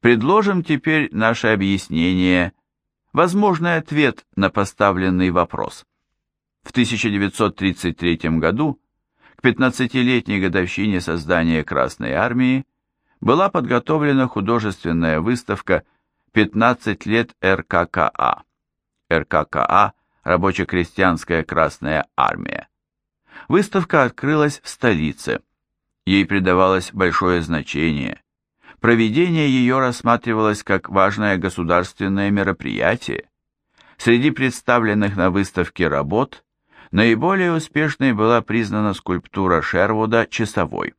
Предложим теперь наше объяснение, возможный ответ на поставленный вопрос. В 1933 году, к 15-летней годовщине создания Красной Армии, была подготовлена художественная выставка «15 лет РККА». РККА – Рабоче-крестьянская Красная Армия. Выставка открылась в столице. Ей придавалось большое значение. Проведение ее рассматривалось как важное государственное мероприятие. Среди представленных на выставке работ наиболее успешной была признана скульптура Шервуда «Часовой».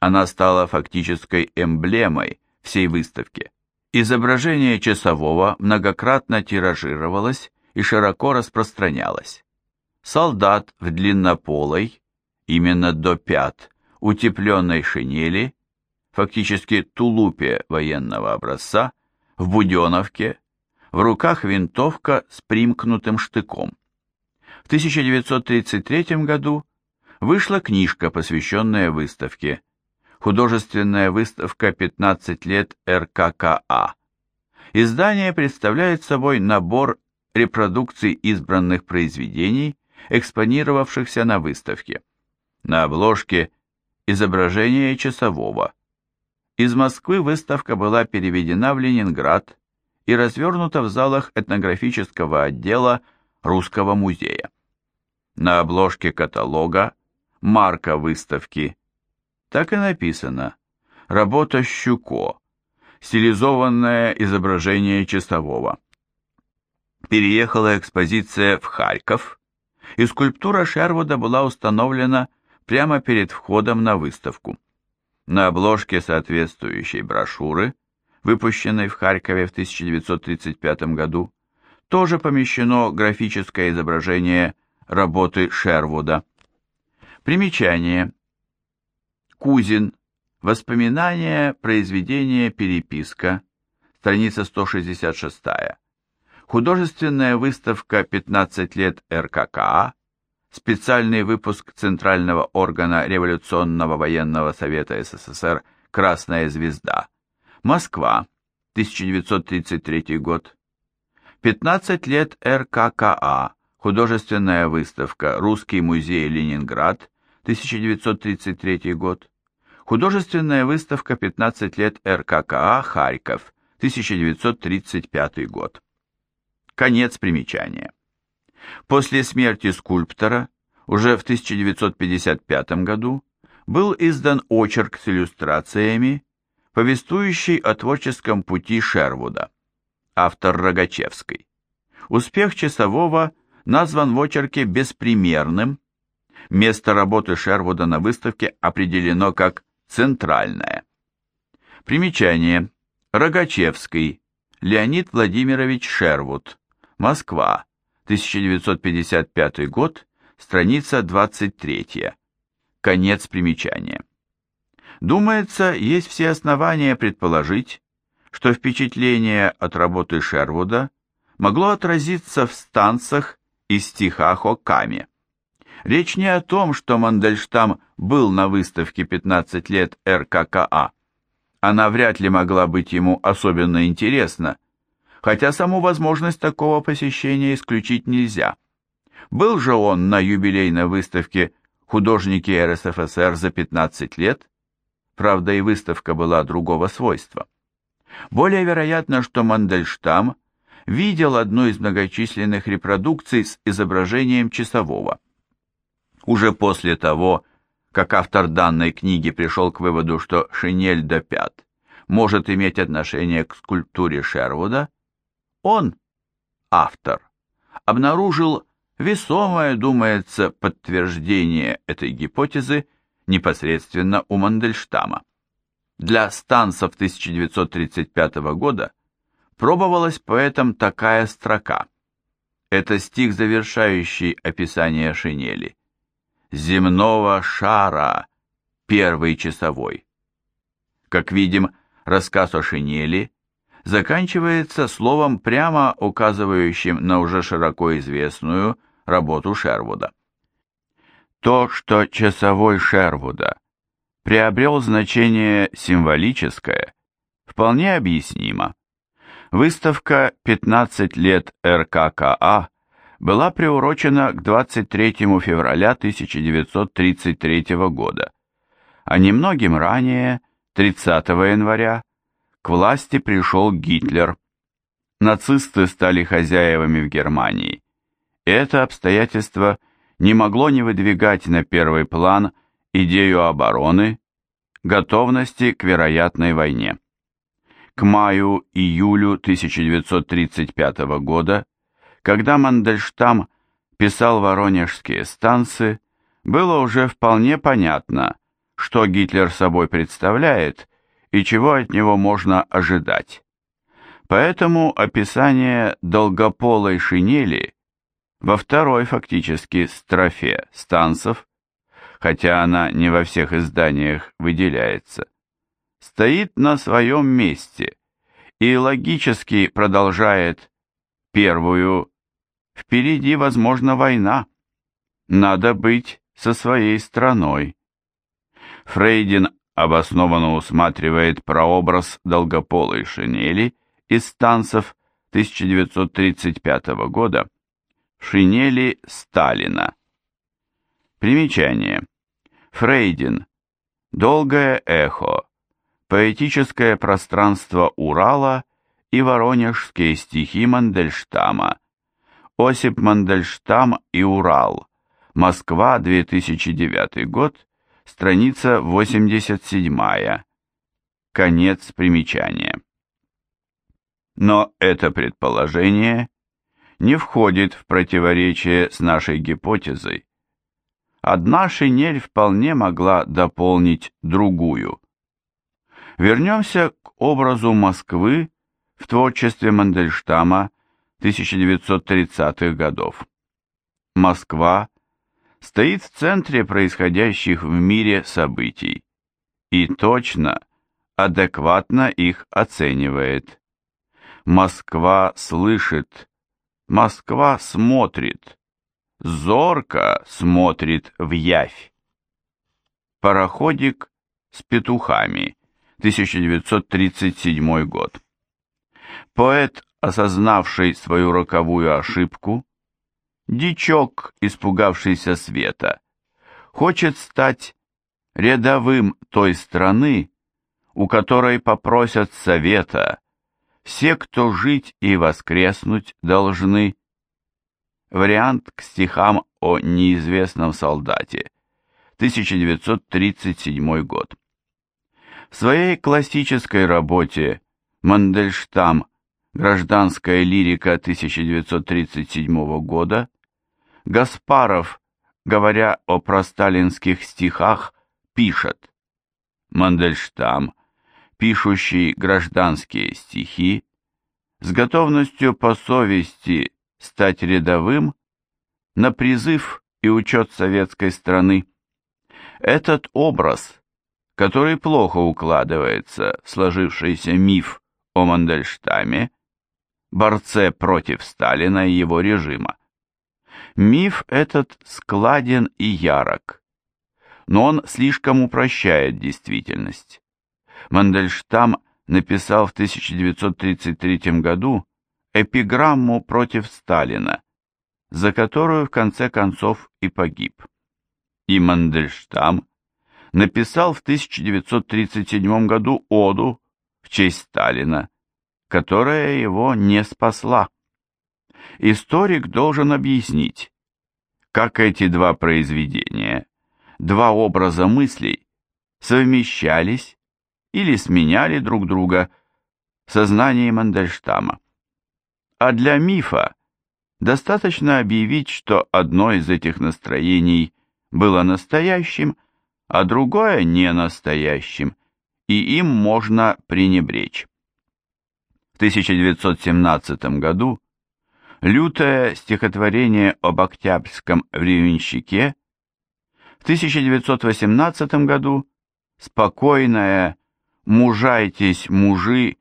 Она стала фактической эмблемой всей выставки. Изображение часового многократно тиражировалось и широко распространялось. Солдат в длиннополой, именно до пят, утепленной шинели, фактически тулупе военного образца, в буденовке, в руках винтовка с примкнутым штыком. В 1933 году вышла книжка, посвященная выставке «Художественная выставка 15 лет РККА». Издание представляет собой набор репродукций избранных произведений, экспонировавшихся на выставке. На обложке изображение часового. Из Москвы выставка была переведена в Ленинград и развернута в залах этнографического отдела Русского музея. На обложке каталога марка выставки так и написано «Работа Щуко», стилизованное изображение часового. Переехала экспозиция в Харьков, и скульптура Шервуда была установлена прямо перед входом на выставку. На обложке соответствующей брошюры, выпущенной в Харькове в 1935 году, тоже помещено графическое изображение работы Шервуда. Примечание. Кузин. Воспоминания, произведение, переписка. Страница 166. Художественная выставка «15 лет РККА», специальный выпуск Центрального органа Революционного военного совета СССР «Красная звезда», Москва, 1933 год. 15 лет РККА, художественная выставка «Русский музей Ленинград», 1933 год. Художественная выставка «15 лет РККА. Харьков», 1935 год. Конец примечания. После смерти скульптора, уже в 1955 году, был издан очерк с иллюстрациями, повествующий о творческом пути Шервуда, автор Рогачевской. Успех часового назван в очерке беспримерным, место работы Шервуда на выставке определено как центральное. Примечание. Рогачевский. Леонид Владимирович Шервуд. Москва. 1955 год, страница 23. Конец примечания. Думается, есть все основания предположить, что впечатление от работы Шервуда могло отразиться в станцах и стихах о Каме. Речь не о том, что Мандельштам был на выставке 15 лет РККА. Она вряд ли могла быть ему особенно интересна, хотя саму возможность такого посещения исключить нельзя. Был же он на юбилейной выставке «Художники РСФСР за 15 лет», правда и выставка была другого свойства. Более вероятно, что Мандельштам видел одну из многочисленных репродукций с изображением часового. Уже после того, как автор данной книги пришел к выводу, что шинель до пят может иметь отношение к скульптуре Шервуда, он, автор, обнаружил весомое, думается, подтверждение этой гипотезы непосредственно у Мандельштама. Для станцев 1935 года пробовалась поэтом такая строка. Это стих, завершающий описание шинели. «Земного шара, первый часовой». Как видим, рассказ о шинели заканчивается словом, прямо указывающим на уже широко известную работу Шервуда. То, что часовой Шервуда приобрел значение символическое, вполне объяснимо. Выставка «15 лет РККА» была приурочена к 23 февраля 1933 года, а немногим ранее, 30 января, к власти пришел Гитлер. Нацисты стали хозяевами в Германии. Это обстоятельство не могло не выдвигать на первый план идею обороны, готовности к вероятной войне. К маю-июлю 1935 года, когда Мандельштам писал воронежские станции, было уже вполне понятно, что Гитлер собой представляет и чего от него можно ожидать. Поэтому описание долгополой шинели во второй фактически строфе станцев, хотя она не во всех изданиях выделяется, стоит на своем месте и логически продолжает первую «Впереди, возможно, война. Надо быть со своей страной». Фрейдин обоснованно усматривает прообраз долгополой шинели из станцев 1935 года шинели Сталина. Примечание. Фрейдин. Долгое эхо поэтическое пространство Урала и воронежские стихи Мандельштама. Осип Мандельштам и Урал. Москва, 2009 год. Страница 87. Конец примечания. Но это предположение не входит в противоречие с нашей гипотезой. Одна шинель вполне могла дополнить другую. Вернемся к образу Москвы в творчестве Мандельштама 1930-х годов. Москва стоит в центре происходящих в мире событий и точно, адекватно их оценивает. Москва слышит, Москва смотрит, зорко смотрит в явь. Пароходик с петухами 1937 год. Поэт, осознавший свою роковую ошибку, дичок, испугавшийся света, хочет стать рядовым той страны, у которой попросят совета все, кто жить и воскреснуть должны. Вариант к стихам о неизвестном солдате, 1937 год. В своей классической работе «Мандельштам. Гражданская лирика 1937 года» Гаспаров, говоря о просталинских стихах, пишет «Мандельштам, пишущий гражданские стихи, с готовностью по совести стать рядовым, на призыв и учет советской страны. Этот образ – который плохо укладывается в сложившийся миф о Мандельштаме, борце против Сталина и его режима. Миф этот складен и ярок, но он слишком упрощает действительность. Мандельштам написал в 1933 году эпиграмму против Сталина, за которую в конце концов и погиб. И Мандельштам написал в 1937 году оду в честь Сталина, которая его не спасла. Историк должен объяснить, как эти два произведения, два образа мыслей совмещались или сменяли друг друга в сознании Мандельштама. А для мифа достаточно объявить, что одно из этих настроений было настоящим, а другое не настоящим, и им можно пренебречь. В 1917 году лютое стихотворение об Октябрьском временщике, в 1918 году спокойное «мужайтесь, мужи,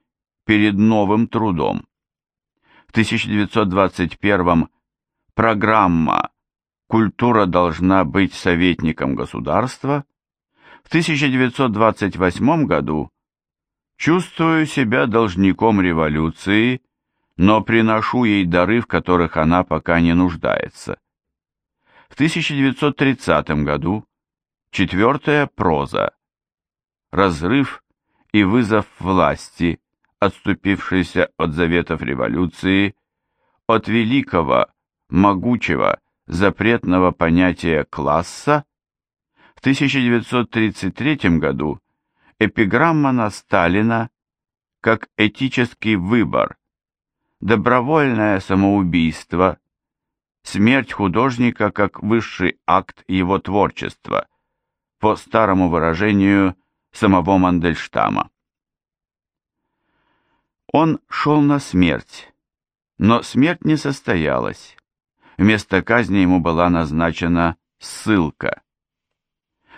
перед новым трудом», в 1921 программа «Культура должна быть советником государства», в 1928 году Чувствую себя должником революции, но приношу ей дары, в которых она пока не нуждается. В 1930 году четвертая проза «Разрыв и вызов власти», отступившейся от заветов революции, от великого, могучего, запретного понятия класса, в 1933 году эпиграмма на Сталина как этический выбор, добровольное самоубийство, смерть художника как высший акт его творчества, по старому выражению самого Мандельштама. Он шел на смерть, но смерть не состоялась. Вместо казни ему была назначена ссылка.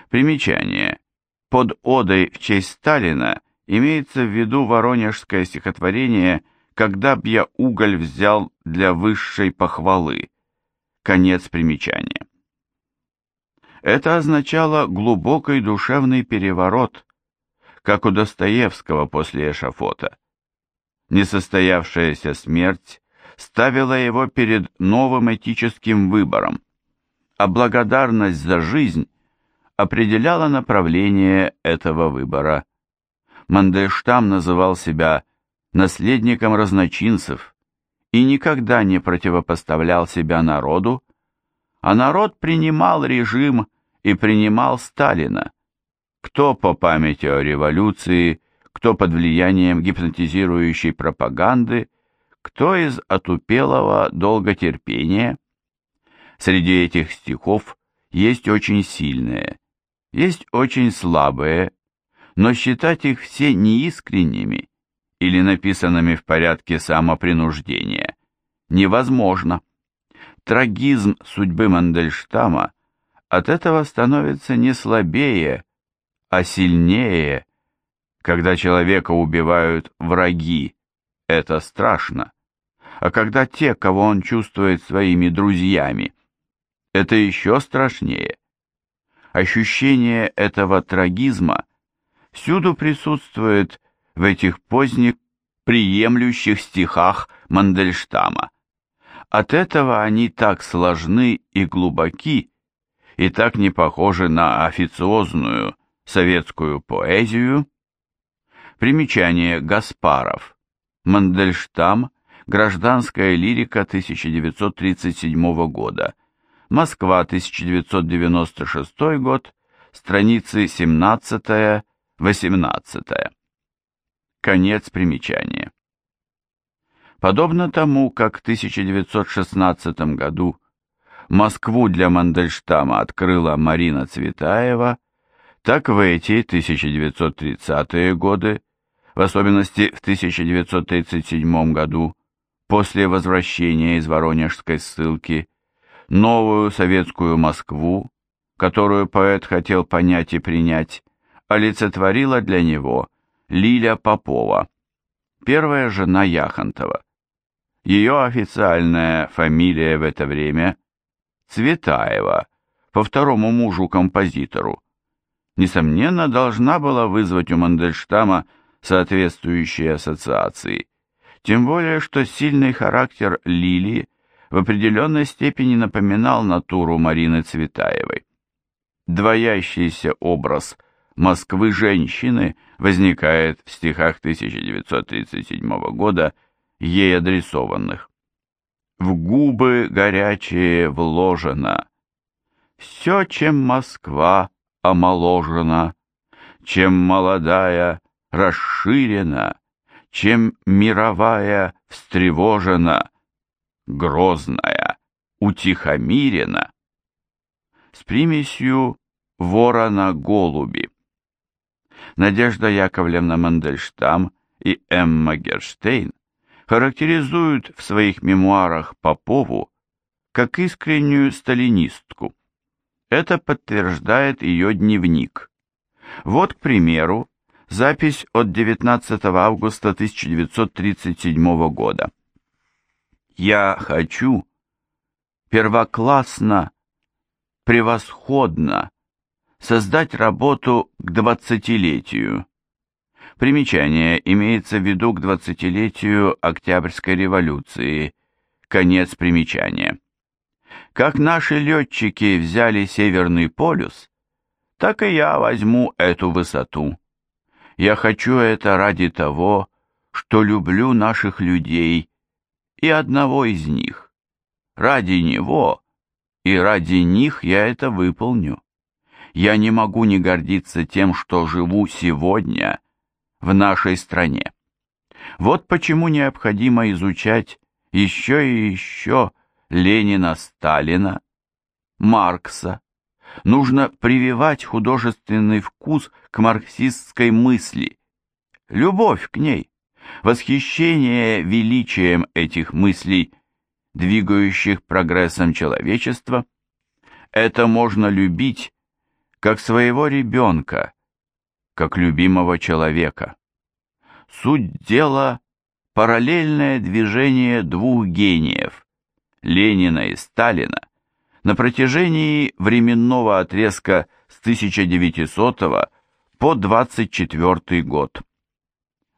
Примечание. Под одой в честь Сталина имеется в виду воронежское стихотворение «Когда б я уголь взял для высшей похвалы». Конец примечания. Это означало глубокий душевный переворот, как у Достоевского после эшафота. Несостоявшаяся смерть ставила его перед новым этическим выбором, а благодарность за жизнь определяла направление этого выбора. Мандельштам называл себя наследником разночинцев и никогда не противопоставлял себя народу, а народ принимал режим и принимал Сталина, кто по памяти о революции, кто под влиянием гипнотизирующей пропаганды, кто из отупелого долготерпения. Среди этих стихов есть очень сильные, есть очень слабые, но считать их все неискренними или написанными в порядке самопринуждения невозможно. Трагизм судьбы Мандельштама от этого становится не слабее, а сильнее, когда человека убивают враги, это страшно. А когда те, кого он чувствует своими друзьями, это еще страшнее. Ощущение этого трагизма всюду присутствует в этих поздних приемлющих стихах Мандельштама. От этого они так сложны и глубоки, и так не похожи на официозную советскую поэзию. Примечание Гаспаров. Мандельштам. Гражданская лирика 1937 года. Москва, 1996 год. Страницы 17-18. Конец примечания. Подобно тому, как в 1916 году Москву для Мандельштама открыла Марина Цветаева, так в эти 1930-е годы, в особенности в 1937 году, после возвращения из Воронежской ссылки, новую советскую Москву, которую поэт хотел понять и принять, олицетворила для него Лиля Попова, первая жена Яхонтова. Ее официальная фамилия в это время Цветаева, по второму мужу-композитору, несомненно, должна была вызвать у Мандельштама соответствующие ассоциации, тем более, что сильный характер Лили в определенной степени напоминал натуру Марины Цветаевой. Двоящийся образ Москвы-женщины возникает в стихах 1937 года, ей адресованных в губы горячие вложено. Все, чем Москва омоложена, чем молодая расширена, чем мировая встревожена, грозная утихомирена, с примесью ворона-голуби. Надежда Яковлевна Мандельштам и Эмма Герштейн характеризуют в своих мемуарах Попову как искреннюю сталинистку. Это подтверждает ее дневник. Вот, к примеру, запись от 19 августа 1937 года. «Я хочу первоклассно, превосходно создать работу к двадцатилетию, Примечание имеется в виду к 20-летию Октябрьской революции. Конец примечания. Как наши летчики взяли Северный полюс, так и я возьму эту высоту. Я хочу это ради того, что люблю наших людей и одного из них. Ради него и ради них я это выполню. Я не могу не гордиться тем, что живу сегодня в нашей стране. Вот почему необходимо изучать еще и еще Ленина, Сталина, Маркса. Нужно прививать художественный вкус к марксистской мысли, любовь к ней, восхищение величием этих мыслей, двигающих прогрессом человечества. Это можно любить как своего ребенка, как любимого человека. Суть дела – параллельное движение двух гениев – Ленина и Сталина на протяжении временного отрезка с 1900 по 24 год.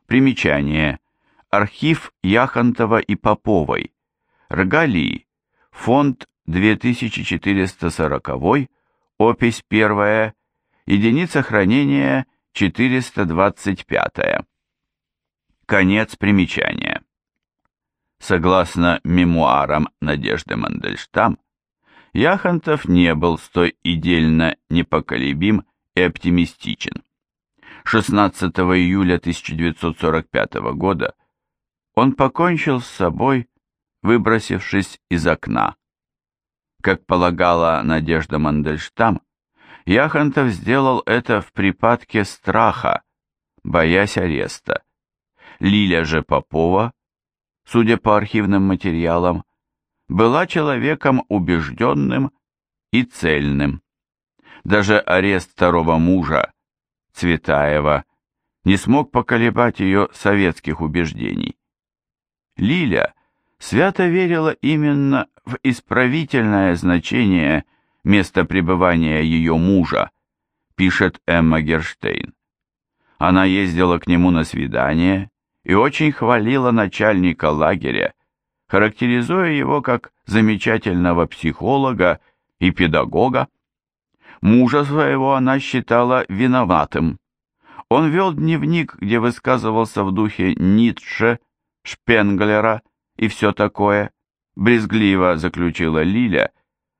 Примечание. Архив Яхонтова и Поповой. Рогалии. Фонд 2440 опись первая, единица хранения 425. Конец примечания. Согласно мемуарам Надежды Мандельштам, Яхонтов не был столь идельно непоколебим и оптимистичен. 16 июля 1945 года он покончил с собой, выбросившись из окна. Как полагала Надежда Мандельштам, Яхонтов сделал это в припадке страха, боясь ареста. Лиля же Попова, судя по архивным материалам, была человеком убежденным и цельным. Даже арест второго мужа, Цветаева, не смог поколебать ее советских убеждений. Лиля свято верила именно в исправительное значение места пребывания ее мужа, пишет Эмма Герштейн. Она ездила к нему на свидание и очень хвалила начальника лагеря, характеризуя его как замечательного психолога и педагога. Мужа своего она считала виноватым. Он вел дневник, где высказывался в духе Ницше, Шпенглера и все такое, брезгливо заключила Лиля,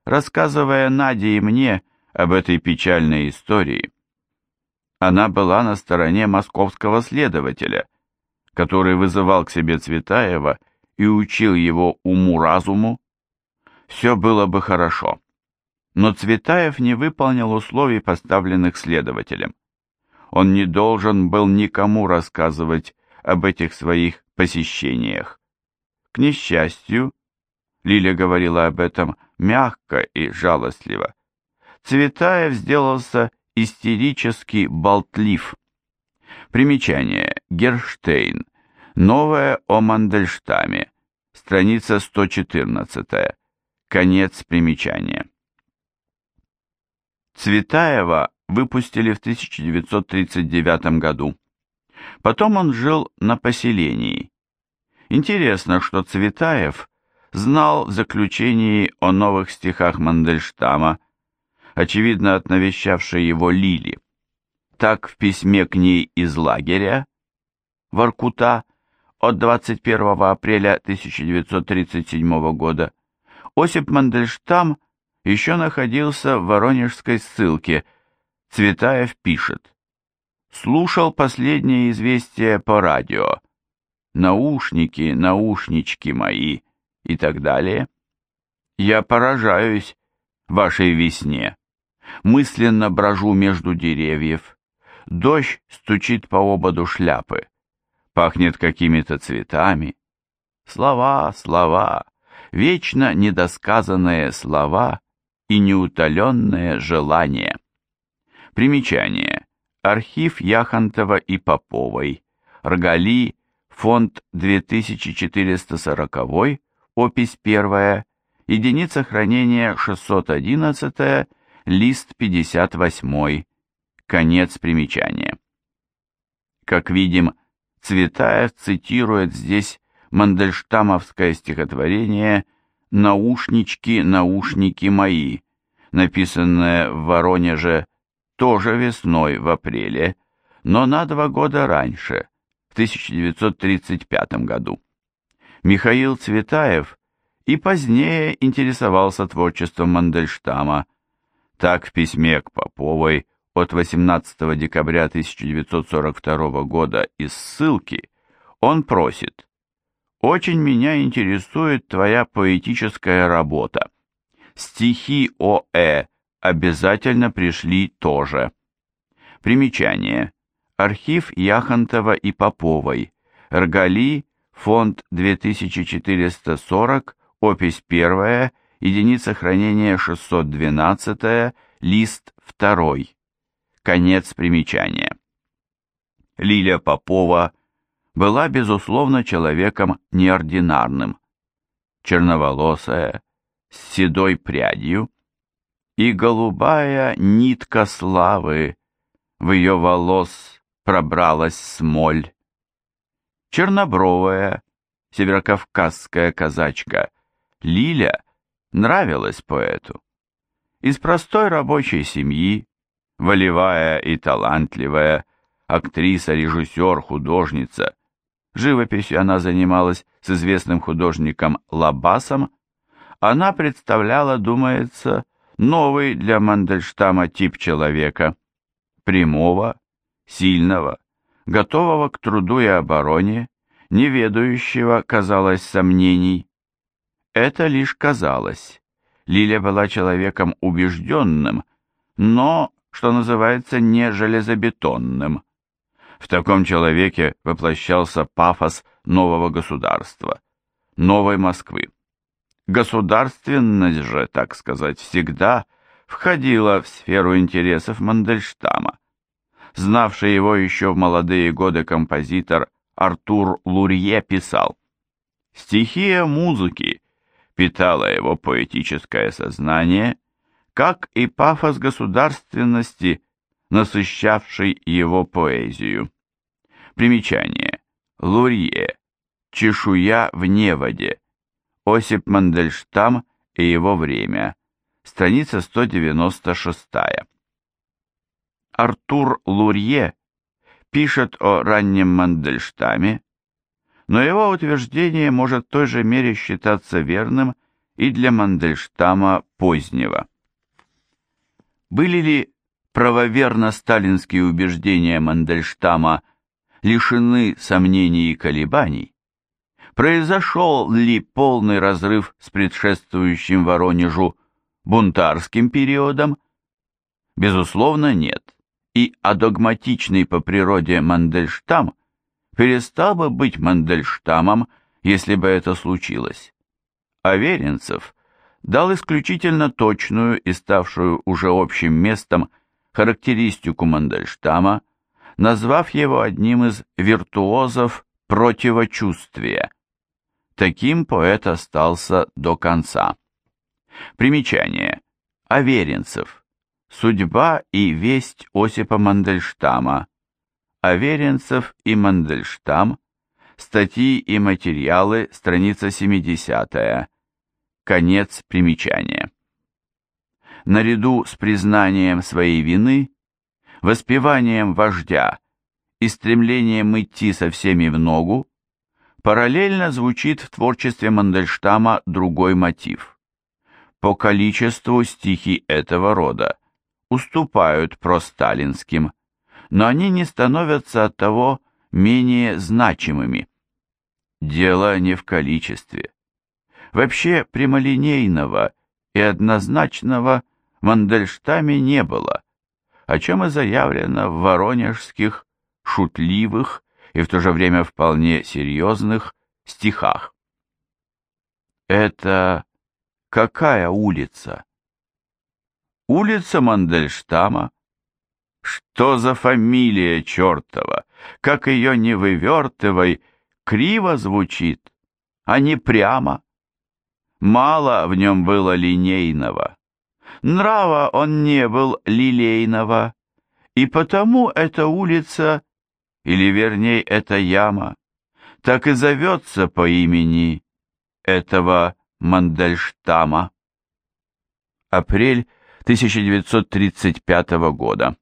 рассказывая Наде и мне об этой печальной истории. Она была на стороне московского следователя, который вызывал к себе Цветаева и учил его уму-разуму. Все было бы хорошо. Но Цветаев не выполнил условий, поставленных следователем. Он не должен был никому рассказывать об этих своих посещениях. К несчастью, Лиля говорила об этом мягко и жалостливо, Цветаев сделался истерически болтлив. Примечание. Герштейн. Новое о Мандельштаме. Страница 114. Конец примечания. Цветаева выпустили в 1939 году. Потом он жил на поселении. Интересно, что Цветаев знал в заключении о новых стихах Мандельштама, очевидно от навещавшей его Лили. Так в письме к ней из лагеря, Воркута, от 21 апреля 1937 года, Осип Мандельштам еще находился в Воронежской ссылке. Цветаев пишет. Слушал последнее известие по радио наушники, наушнички мои и так далее. Я поражаюсь вашей весне. Мысленно брожу между деревьев. Дождь стучит по ободу шляпы. Пахнет какими-то цветами. Слова, слова, вечно недосказанные слова и неутоленное желание. Примечание. Архив Яхонтова и Поповой. Ргали фонд 2440, опись 1, единица хранения 611, лист 58, конец примечания. Как видим, Цветаев цитирует здесь мандельштамовское стихотворение «Наушнички, наушники мои», написанное в Воронеже тоже весной в апреле, но на два года раньше, в 1935 году. Михаил Цветаев и позднее интересовался творчеством Мандельштама. Так в письме к Поповой от 18 декабря 1942 года из ссылки он просит «Очень меня интересует твоя поэтическая работа. Стихи О.Э. обязательно пришли тоже». Примечание. Архив Яхонтова и Поповой. Ргали, фонд 2440, опись 1, единица хранения 612, лист 2. Конец примечания. Лиля Попова была, безусловно, человеком неординарным. Черноволосая, с седой прядью, и голубая нитка славы в ее волос пробралась смоль. Чернобровая, северокавказская казачка Лиля нравилась поэту. Из простой рабочей семьи, волевая и талантливая, актриса, режиссер, художница. Живописью она занималась с известным художником Лабасом. Она представляла, думается, новый для Мандельштама тип человека. Прямого, сильного, готового к труду и обороне, не ведающего, казалось, сомнений. Это лишь казалось. Лиля была человеком убежденным, но что называется, не железобетонным. В таком человеке воплощался пафос нового государства, новой Москвы. Государственность же, так сказать, всегда входила в сферу интересов Мандельштама. Знавший его еще в молодые годы композитор Артур Лурье писал «Стихия музыки питала его поэтическое сознание как и пафос государственности, насыщавший его поэзию. Примечание. Лурье. Чешуя в неводе. Осип Мандельштам и его время. Страница 196. Артур Лурье пишет о раннем Мандельштаме, но его утверждение может в той же мере считаться верным и для Мандельштама позднего. Были ли правоверно-сталинские убеждения Мандельштама лишены сомнений и колебаний? Произошел ли полный разрыв с предшествующим Воронежу бунтарским периодом? Безусловно, нет. И адогматичный по природе Мандельштам перестал бы быть Мандельштамом, если бы это случилось. Аверинцев дал исключительно точную и ставшую уже общим местом характеристику Мандельштама, назвав его одним из виртуозов противочувствия. Таким поэт остался до конца. Примечание. Аверинцев. Судьба и весть Осипа Мандельштама. Аверинцев и Мандельштам. Статьи и материалы, страница 70 Конец примечания. Наряду с признанием своей вины, воспеванием вождя и стремлением идти со всеми в ногу, параллельно звучит в творчестве Мандельштама другой мотив. По количеству стихи этого рода уступают просталинским, но они не становятся от того менее значимыми. Дело не в количестве. Вообще прямолинейного и однозначного Мандельштаме не было, о чем и заявлено в воронежских, шутливых и в то же время вполне серьезных стихах. Это какая улица? Улица Мандельштама? Что за фамилия чертова? Как ее не вывертывай, криво звучит, а не прямо. Мало в нем было линейного. Нрава он не был лилейного, и потому эта улица или верней эта яма, так и зовется по имени этого Мандельштама. Апрель 1935 года.